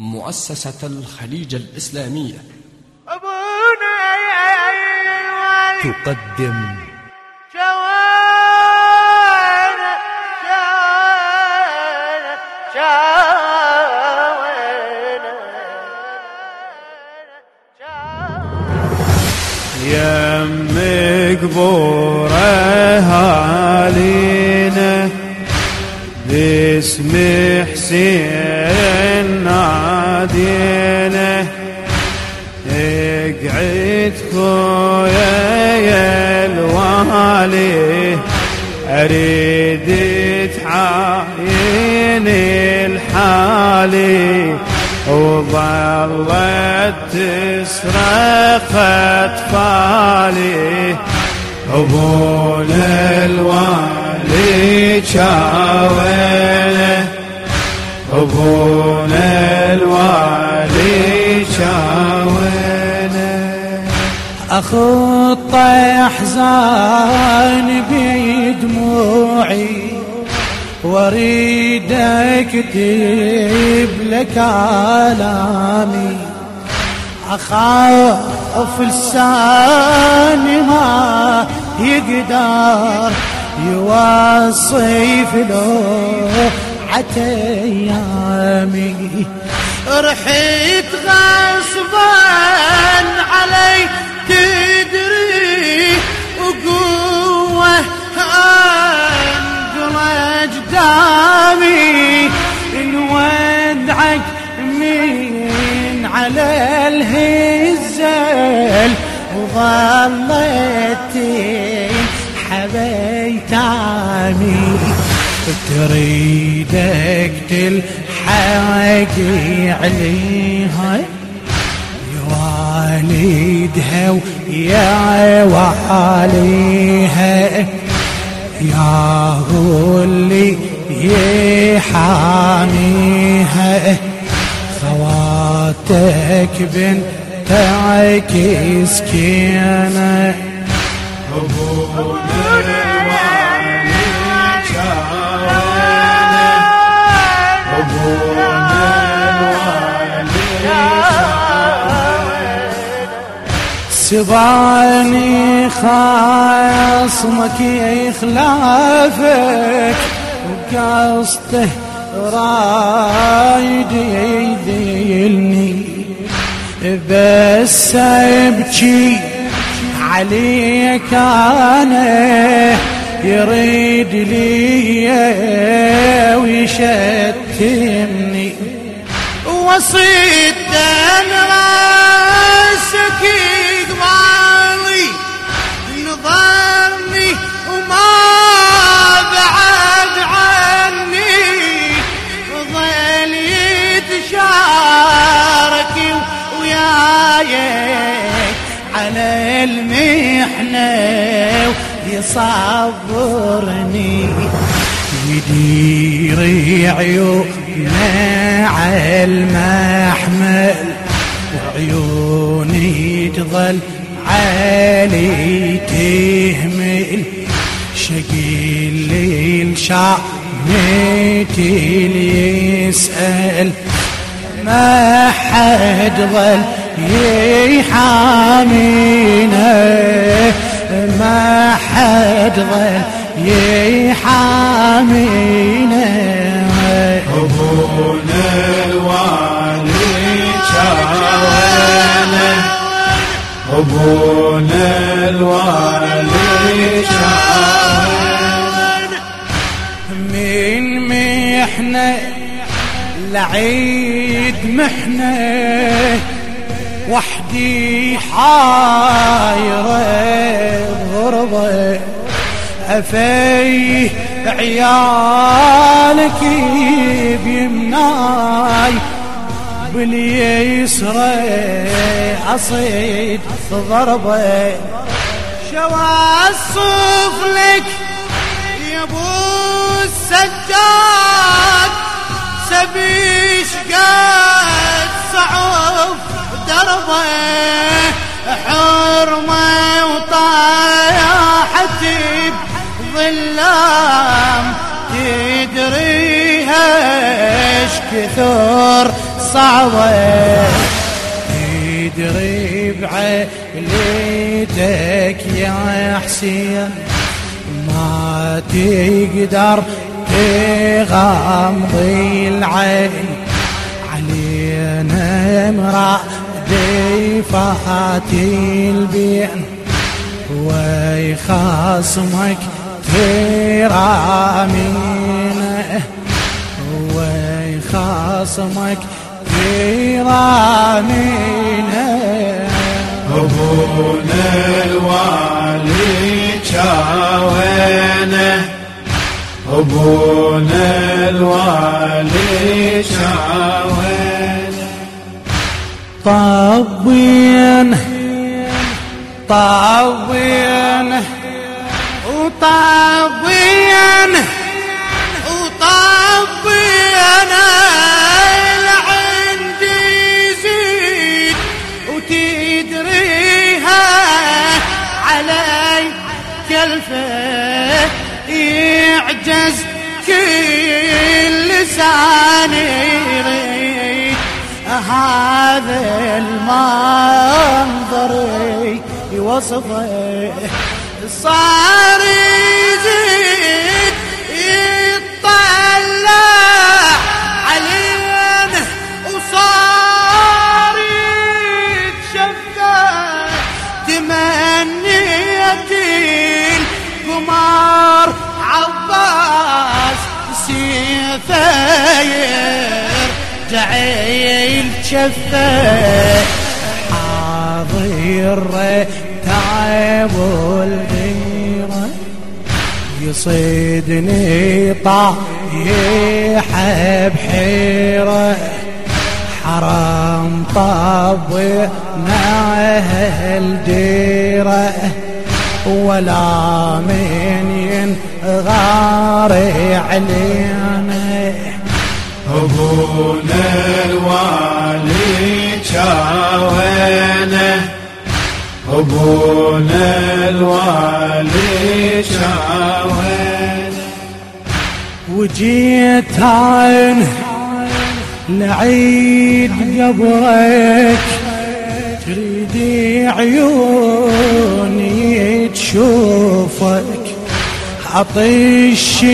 مؤسسة الخليج الإسلامية. أبونا تقدم شوانا شوانا شوانا يم قبوره هالينا باسم حسين. نادينا اقعد خويا يا الوالي. أريد تعاين الحالي. وظلت تصرخ أطفالي. ابونا الوالي شاوله ابونا الوالي شاوله أخط أحزان بدموعي واريد اكتب لك آلامي. أخاف لساني ما يقدر يوصف لوعة أيامي. رحت غصبا علي تدري وقوة أنقل أجدامي. نودعك من على الهزال وظلت حبيت عامي. تريدك تلحق عليها. والدها ويا واليها يا اللي يحاميها. خواتك بنت عكس كينا سباني خاصمك يخلافك وقصته رايد يذلني بس أبكي عليك أنا يريد لي ويشتمني. وصيت راسك ويصبرني يدير عيوننا على المحمل وعيوني تظل عالي تهمل شقي الليل اللي يسأل ما حد ظل يحامينا. حد ظل يحامينا. ابونا الوالي شاوله ابونا الوالي شاوله من محنة لعيد محنة وحدي حايرة غربة أفيه عيالك بيمناي باليسرى أصيد ضربة. شوى الصوف لك يا أبو السجاد سبيش قد صعوف دربة. حرمة وطايحت بظلام تدريها إيش كثر صعبة. تدري بعيلتك يا حسين ما تقدر تغمضي العين. علينا امرأة فاتي البين ويخاصمك ترامينه ويخاصمك ترامينه أبونا الوالي شاوينه أبونا الوالي شاوينه طبين طبين وطبين وطبين العندي زيد وتدريها علي كلفة يعجز كل يريد هذا المنظر يوصفه صار يزيد يطلع علينا وصار يتشفى. تمنيت القمر عباس سيفه يرجع الشفه حاضر تعب يصيدني طايح بحيرة حرام طبنا الديرة ولا من ينغار علينا. أبونا الوالي أبونا الوالي شاوينه وجيت عين لعيد قبرك تريدي عيوني تشوفك عطش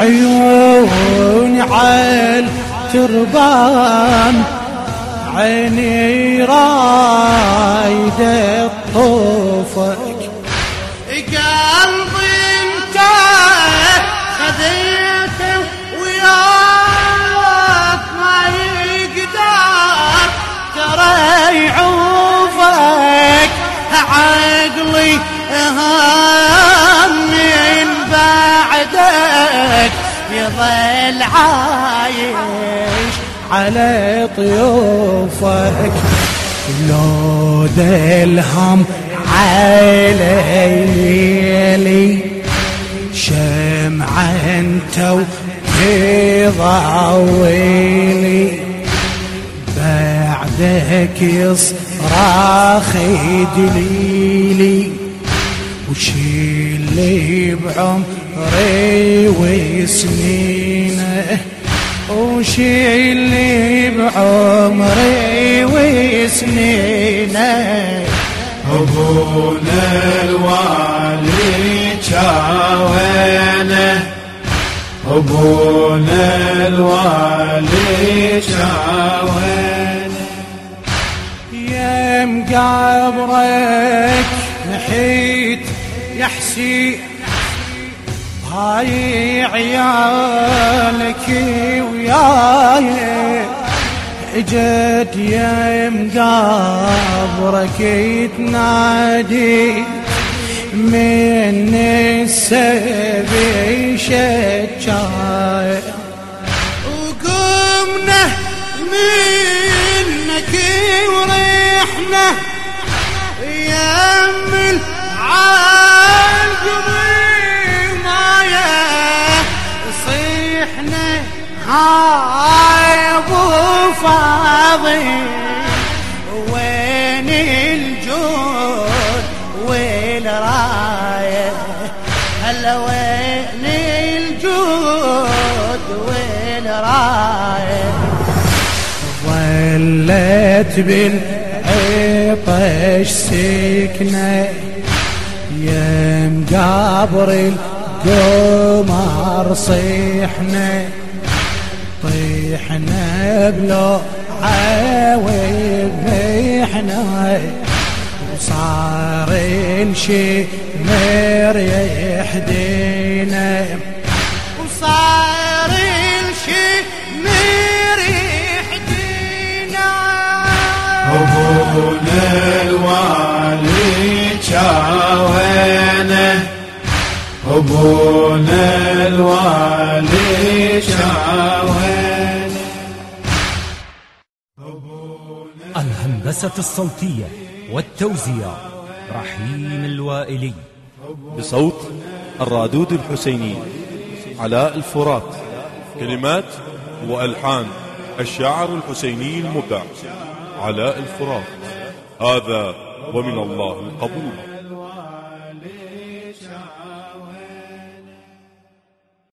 عيوني عال تربان عيني رايدة طوفك. قلبي انت خذيته وياك ما يقدر. ترى يعوفك عقلي هم من بعدك. يظل عايش على طيوفك. لو ذا الهم عليلي شمعة انت وتضويلي بعدك يصراخ دليلي وشيلي بعمري وسنينه وشيلي بعمري وسنينه أبونا الوالي شاوينه. أبونا الوالي شاوينه. يا مقابرك نحيت يا حسين هاي عيالك وياي. اجت يا مقابرك تنادي من السبي شجاي وقمنا منك ورحنا فاضي وين الجود؟ والرايه هلا وين الجود؟ والرايه حلت بالعطش سكنة يم قبر القمر صيحنا. طيحنا بلو عاوي بيحنا وصار الشي مريح دينا وصار الشي مريح دينا أبونا الوالي شاوينه أبونا الهندسة الصوتية والتوزيع رحيم الوائلي. بصوت الرادود الحسيني علاء الفرات. كلمات وألحان الشاعر الحسيني المبدع علاء الفرات. هذا ومن الله القبول.